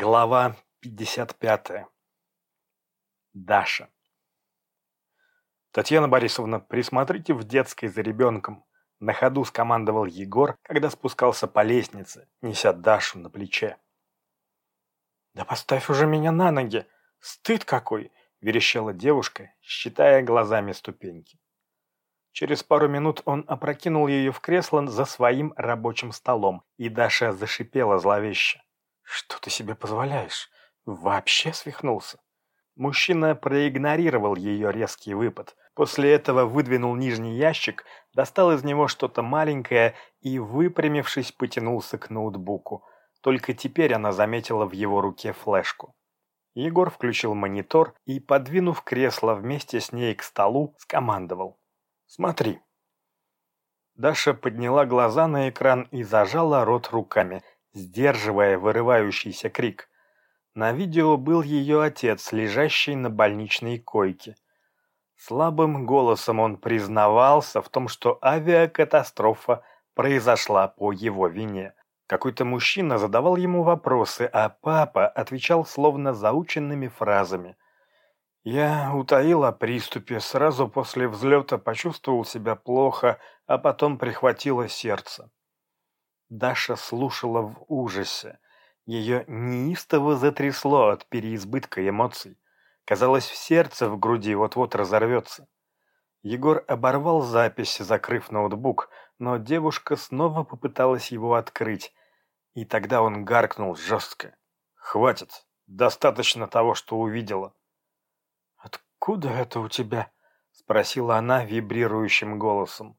Глава 55. Даша. «Татьяна Борисовна, присмотрите в детской за ребенком», — на ходу скомандовал Егор, когда спускался по лестнице, неся Дашу на плече. «Да поставь уже меня на ноги! Стыд какой!» — верещала девушка, считая глазами ступеньки. Через пару минут он опрокинул ее в кресло за своим рабочим столом, и Даша зашипела зловеще. «Что ты себе позволяешь? Вообще свихнулся?» Мужчина проигнорировал ее резкий выпад. После этого выдвинул нижний ящик, достал из него что-то маленькое и, выпрямившись, потянулся к ноутбуку. Только теперь она заметила в его руке флешку. Егор включил монитор и, подвинув кресло вместе с ней к столу, скомандовал. «Смотри». Даша подняла глаза на экран и зажала рот руками – сдерживая вырывающийся крик. На видео был ее отец, лежащий на больничной койке. Слабым голосом он признавался в том, что авиакатастрофа произошла по его вине. Какой-то мужчина задавал ему вопросы, а папа отвечал словно заученными фразами. «Я утаил о приступе, сразу после взлета почувствовал себя плохо, а потом прихватило сердце. Даша слушала в ужасе. Ее неистово затрясло от переизбытка эмоций. Казалось, в сердце в груди вот-вот разорвется. Егор оборвал запись, закрыв ноутбук, но девушка снова попыталась его открыть. И тогда он гаркнул жестко. «Хватит. Достаточно того, что увидела». «Откуда это у тебя?» — спросила она вибрирующим голосом.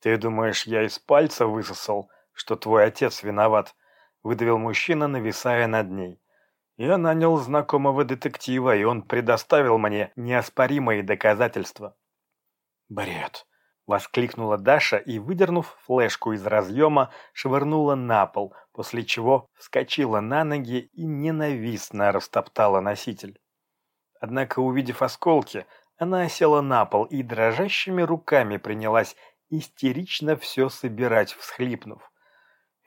«Ты думаешь, я из пальца высосал?» Что твой отец виноват», — выдавил мужчина, нависая над ней. «Я нанял знакомого детектива, и он предоставил мне неоспоримые доказательства». «Бред!» — воскликнула Даша и, выдернув флешку из разъема, швырнула на пол, после чего вскочила на ноги и ненавистно растоптала носитель. Однако, увидев осколки, она осела на пол и дрожащими руками принялась истерично все собирать, всхлипнув.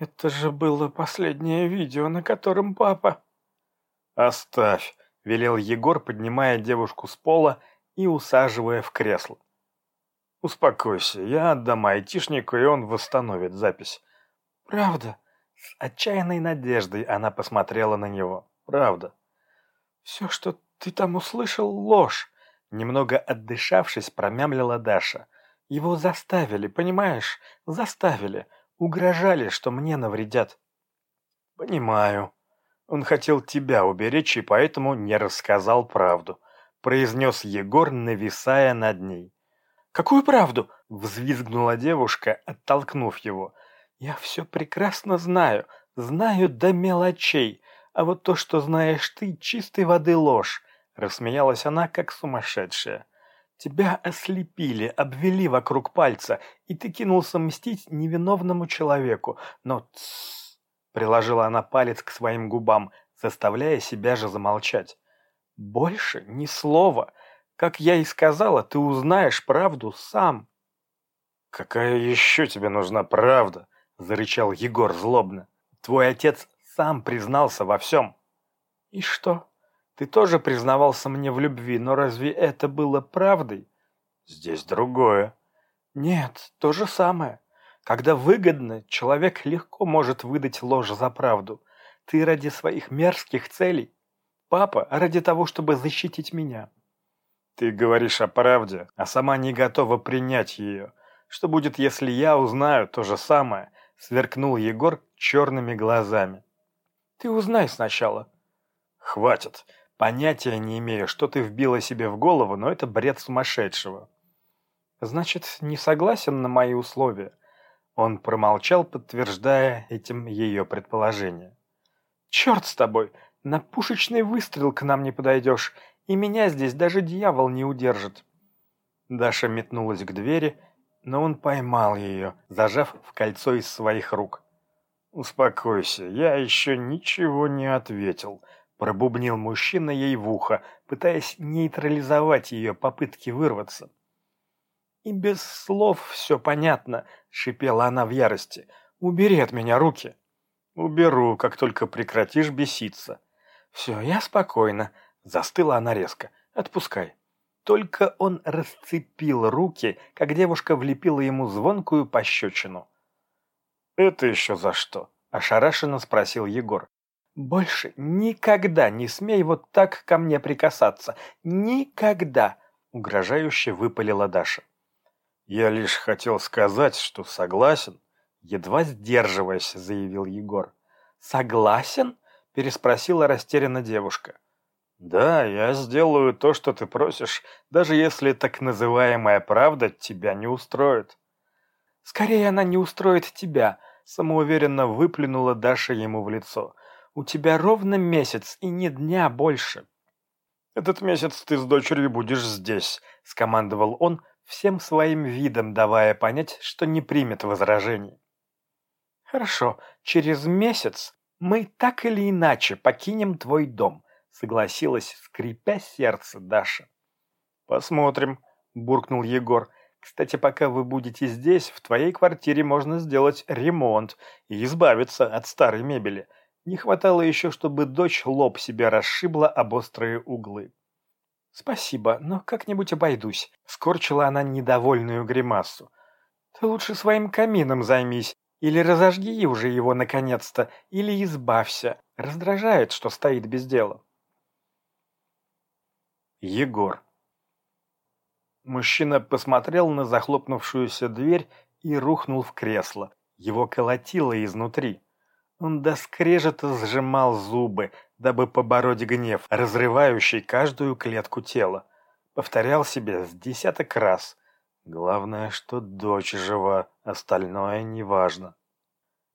Это же было последнее видео, на котором папа... «Оставь», — велел Егор, поднимая девушку с пола и усаживая в кресло. «Успокойся, я отдам айтишнику, и он восстановит запись». «Правда?» С отчаянной надеждой она посмотрела на него. «Правда». «Все, что ты там услышал, ложь», — немного отдышавшись, промямлила Даша. «Его заставили, понимаешь? Заставили. Угрожали, что мне навредят. Понимаю. Он хотел тебя уберечь и поэтому не рассказал правду, произнес Егор, нависая над ней. Какую правду? Взвизгнула девушка, оттолкнув его. Я все прекрасно знаю, знаю до мелочей, а вот то, что знаешь ты, чистой воды ложь. Рассмеялась она, как сумасшедшая. Тебя ослепили, обвели вокруг пальца, и ты кинулся мстить невиновному человеку. Но тссс, приложила она палец к своим губам, заставляя себя же замолчать. Больше ни слова. Как я и сказала, ты узнаешь правду сам. Какая еще тебе нужна правда? Зарычал Егор злобно. Твой отец сам признался во всем. И что? Ты тоже признавался мне в любви, но разве это было правдой? Здесь другое. Нет, то же самое. Когда выгодно, человек легко может выдать ложь за правду. Ты ради своих мерзких целей. Папа ради того, чтобы защитить меня. Ты говоришь о правде, а сама не готова принять ее. Что будет, если я узнаю то же самое? Сверкнул Егор черными глазами. Ты узнай сначала. Хватит. Понятия не имею, что ты вбила себе в голову, но это бред сумасшедшего. Значит, не согласен на мои условия? Он промолчал, подтверждая этим ее предположение. Черт с тобой! На пушечный выстрел к нам не подойдешь, и меня здесь даже дьявол не удержит. Даша метнулась к двери, но он поймал ее, зажав в кольцо из своих рук. «Успокойся, я еще ничего не ответил», Пробубнил мужчина ей в ухо, пытаясь нейтрализовать ее попытки вырваться. «И без слов все понятно», — шипела она в ярости. «Убери от меня руки». Уберу, как только прекратишь беситься. Все, я спокойно. Застыла она резко. Отпускай. Только он расцепил руки, как девушка влепила ему звонкую пощечину. «Это еще за что?» – ошарашенно спросил Егор. «Больше никогда не смей вот так ко мне прикасаться. Никогда!» – угрожающе выпалила Даша. «Я лишь хотел сказать, что согласен», — едва сдерживаясь, заявил Егор. «Согласен?» — переспросила растерянно девушка. «Да, я сделаю то, что ты просишь, даже если так называемая правда тебя не устроит». «Скорее она не устроит тебя», — самоуверенно выплюнула Даша ему в лицо. «У тебя ровно месяц и ни дня больше». «Этот месяц ты с дочерью будешь здесь», — скомандовал он, всем своим видом давая понять, что не примет возражений. «Хорошо, через месяц мы так или иначе покинем твой дом», согласилась, скрипя сердце Даша. «Посмотрим», — буркнул Егор. «Кстати, пока вы будете здесь, в твоей квартире можно сделать ремонт и избавиться от старой мебели. Не хватало еще, чтобы дочь лоб себе расшибла об острые углы». «Спасибо, но как-нибудь обойдусь», — скорчила она недовольную гримасу. «Ты лучше своим камином займись, или разожги уже его наконец-то, или избавься. Раздражает, что стоит без дела». Егор. Мужчина посмотрел на захлопнувшуюся дверь и рухнул в кресло. Его колотило изнутри. Он до скрежета сжимал зубы, дабы побороть гнев, разрывающий каждую клетку тела. Повторял себе с десяток раз. Главное, что дочь жива, остальное неважно.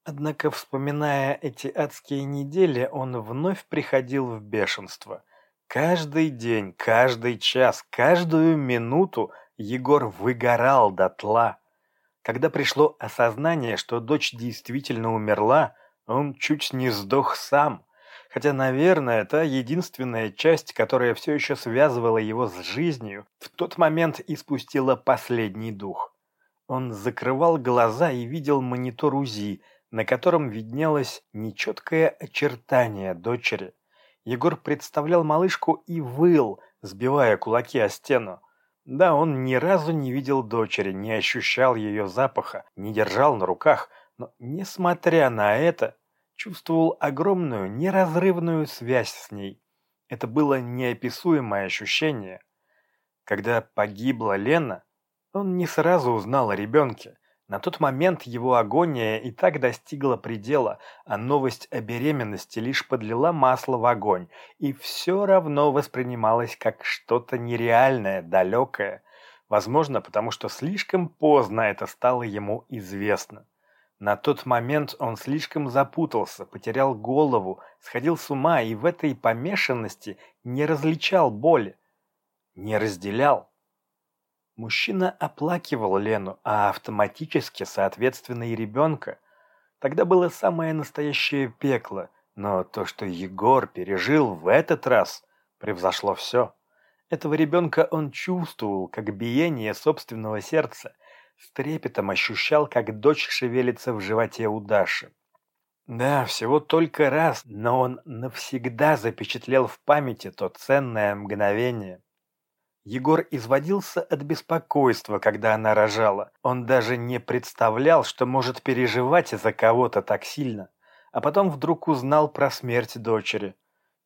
Однако, вспоминая эти адские недели, он вновь приходил в бешенство. Каждый день, каждый час, каждую минуту Егор выгорал дотла. Когда пришло осознание, что дочь действительно умерла, он чуть не сдох сам. Хотя, наверное, это единственная часть, которая все еще связывала его с жизнью, в тот момент испустила последний дух. Он закрывал глаза и видел монитор УЗИ, на котором виднелось нечеткое очертание дочери. Егор представлял малышку и выл, сбивая кулаки о стену. Да, он ни разу не видел дочери, не ощущал ее запаха, не держал на руках, но, несмотря на это, чувствовал огромную, неразрывную связь с ней. Это было неописуемое ощущение. Когда погибла Лена, он не сразу узнал о ребенке. На тот момент его агония и так достигла предела, а новость о беременности лишь подлила масло в огонь, и все равно воспринималось как что-то нереальное, далекое. Возможно, потому что слишком поздно это стало ему известно. На тот момент он слишком запутался, потерял голову, сходил с ума и в этой помешанности не различал боли, не разделял. Мужчина оплакивал Лену, а автоматически, соответственно, и ребенка. Тогда было самое настоящее пекло, но то, что Егор пережил в этот раз, превзошло все. Этого ребенка он чувствовал, как биение собственного сердца – с трепетом ощущал, как дочь шевелится в животе у Даши. Да, всего только раз, но он навсегда запечатлел в памяти то ценное мгновение. Егор изводился от беспокойства, когда она рожала. Он даже не представлял, что может переживать из-за кого-то так сильно. А потом вдруг узнал про смерть дочери.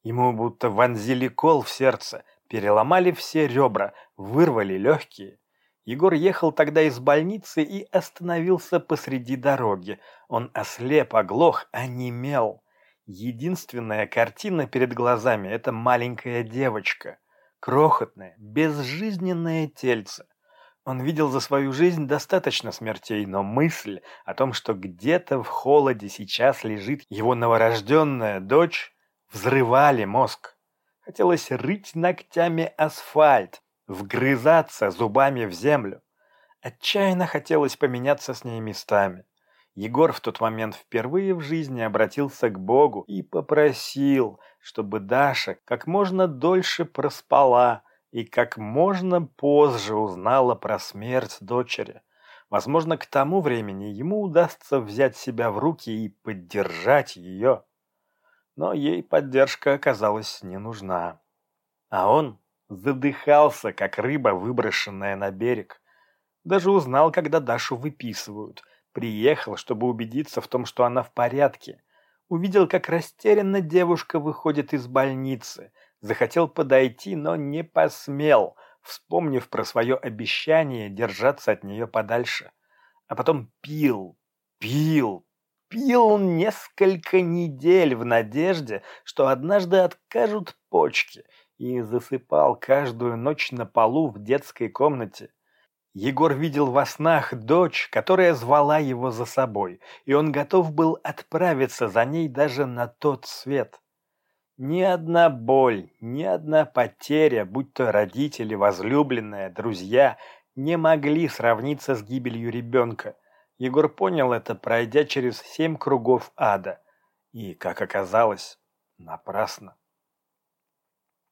Ему будто вонзили кол в сердце, переломали все ребра, вырвали легкие. Егор ехал тогда из больницы и остановился посреди дороги. Он ослеп, оглох, онемел. Единственная картина перед глазами — это маленькая девочка. Крохотное, безжизненное тельце. Он видел за свою жизнь достаточно смертей, но мысль о том, что где-то в холоде сейчас лежит его новорожденная дочь, взрывали мозг. Хотелось рыть ногтями асфальт, вгрызаться зубами в землю. Отчаянно хотелось поменяться с ней местами. Егор в тот момент впервые в жизни обратился к Богу и попросил, чтобы Даша как можно дольше проспала и как можно позже узнала про смерть дочери. Возможно, к тому времени ему удастся взять себя в руки и поддержать ее. Но ей поддержка оказалась не нужна. А он задыхался, как рыба, выброшенная на берег. Даже узнал, когда Дашу выписывают. Приехал, чтобы убедиться в том, что она в порядке. Увидел, как растерянно девушка выходит из больницы. Захотел подойти, но не посмел – вспомнив про свое обещание держаться от нее подальше. А потом пил, пил, пил несколько недель в надежде, что однажды откажут почки, и засыпал каждую ночь на полу в детской комнате. Егор видел во снах дочь, которая звала его за собой, и он готов был отправиться за ней даже на тот свет. Ни одна боль, ни одна потеря, будь то родители, возлюбленная, друзья, не могли сравниться с гибелью ребенка. Егор понял это, пройдя через семь кругов ада. И, как оказалось, напрасно.